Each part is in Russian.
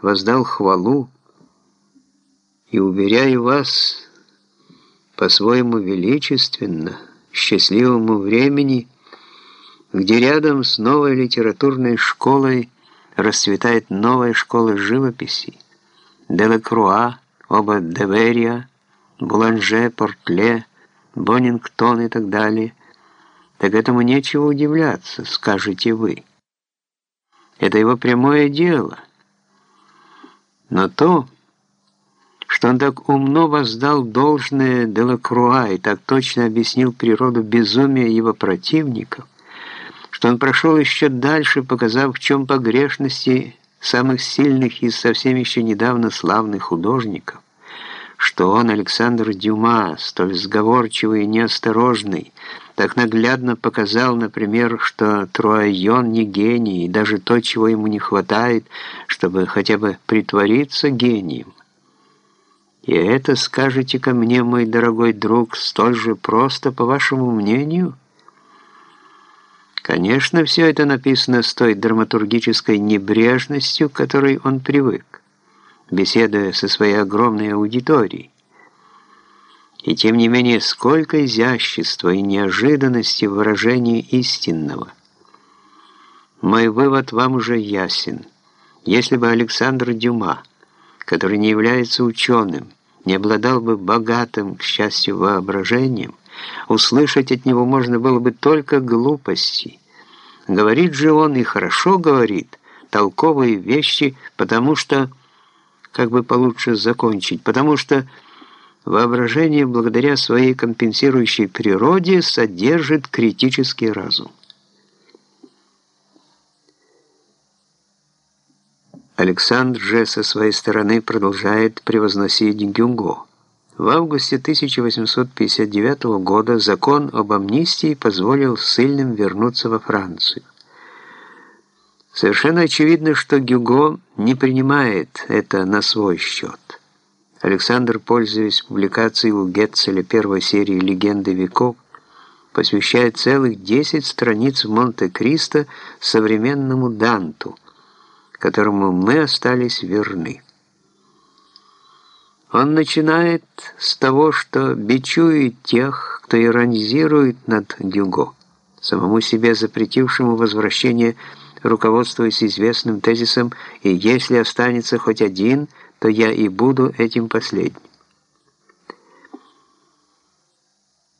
воздал хвалу и, уверяю вас, по-своему величественно, счастливому времени, где рядом с новой литературной школой расцветает новая школа живописи, Делакруа, оба Деверия, Буланже, Портле, Боннингтон и так далее, так этому нечего удивляться, скажете вы. Это его прямое дело. Но то, что он так умно воздал должное Делакруа и так точно объяснил природу безумия его противников, что он прошел еще дальше, показав, в чем погрешности самых сильных и совсем еще недавно славных художников, что он, Александр Дюма, столь сговорчивый и неосторожный, так наглядно показал, например, что Труайон не гений, и даже то, чего ему не хватает, чтобы хотя бы притвориться гением. И это, скажете ко мне, мой дорогой друг, столь же просто, по вашему мнению? Конечно, все это написано с той драматургической небрежностью, к которой он привык, беседуя со своей огромной аудиторией. И тем не менее, сколько изящества и неожиданности в выражении истинного. Мой вывод вам уже ясен. Если бы Александр Дюма, который не является ученым, не обладал бы богатым, к счастью, воображением, услышать от него можно было бы только глупости. Говорит же он, и хорошо говорит, толковые вещи, потому что, как бы получше закончить, потому что воображение, благодаря своей компенсирующей природе, содержит критический разум. Александр же со своей стороны продолжает превозносить Гюнго. В августе 1859 года закон об амнистии позволил ссыльным вернуться во Францию. Совершенно очевидно, что Гюго не принимает это на свой счет. Александр, пользуясь публикацией у Гетцеля первой серии «Легенды веков», посвящает целых 10 страниц Монте-Кристо современному Данту, которому мы остались верны. Он начинает с того, что бичует тех, кто иронизирует над Гюго, самому себе запретившему возвращение, руководствуясь известным тезисом «И если останется хоть один», то я и буду этим последним.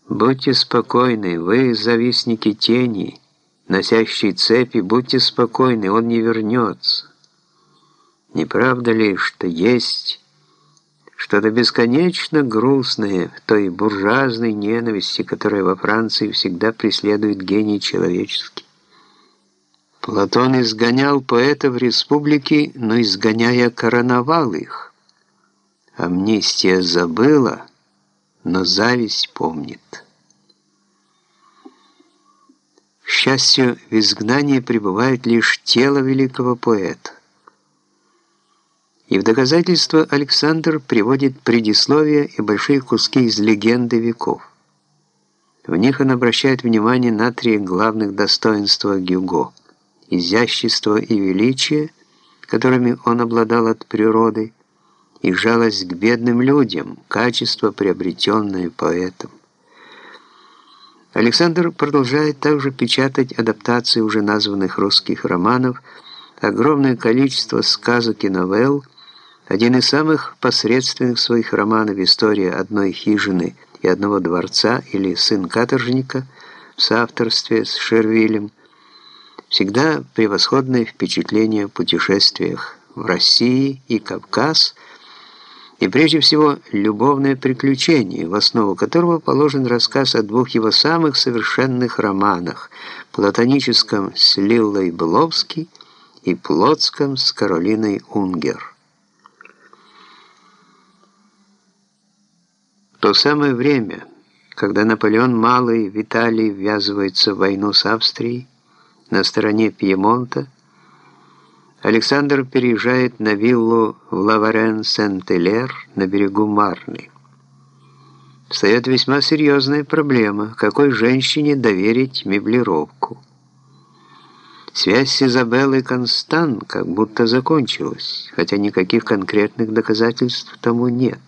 Будьте спокойны, вы завистники тени, носящие цепи, будьте спокойны, он не вернется. Не правда ли, что есть что-то бесконечно грустное в той буржуазной ненависти, которая во Франции всегда преследует гений человеческий? Платон изгонял поэтов республики, но изгоняя короновал их. Амнистия забыла, но зависть помнит. К счастью, в изгнании пребывает лишь тело великого поэта. И в доказательство Александр приводит предисловия и большие куски из легенды веков. В них он обращает внимание на три главных достоинства Гюго – изящество и величие, которыми он обладал от природы, и жалость к бедным людям, качество, приобретенное поэтом. Александр продолжает также печатать адаптации уже названных русских романов, огромное количество сказок и новелл, один из самых посредственных своих романов «История одной хижины и одного дворца» или «Сын каторжника» в соавторстве с Шервилем, Всегда превосходное впечатление о путешествиях в России и Кавказ, и прежде всего любовное приключение, в основу которого положен рассказ о двух его самых совершенных романах «Платоническом с Лиллой Бловски» и «Плотском с Каролиной Унгер». В то самое время, когда Наполеон Малый в Италии ввязывается в войну с Австрией, на стороне Пьемонта, Александр переезжает на виллу в Лаварен-Сент-Элер на берегу Марны. Встает весьма серьезная проблема, какой женщине доверить меблировку. Связь с Изабеллой Констан как будто закончилась, хотя никаких конкретных доказательств тому нет.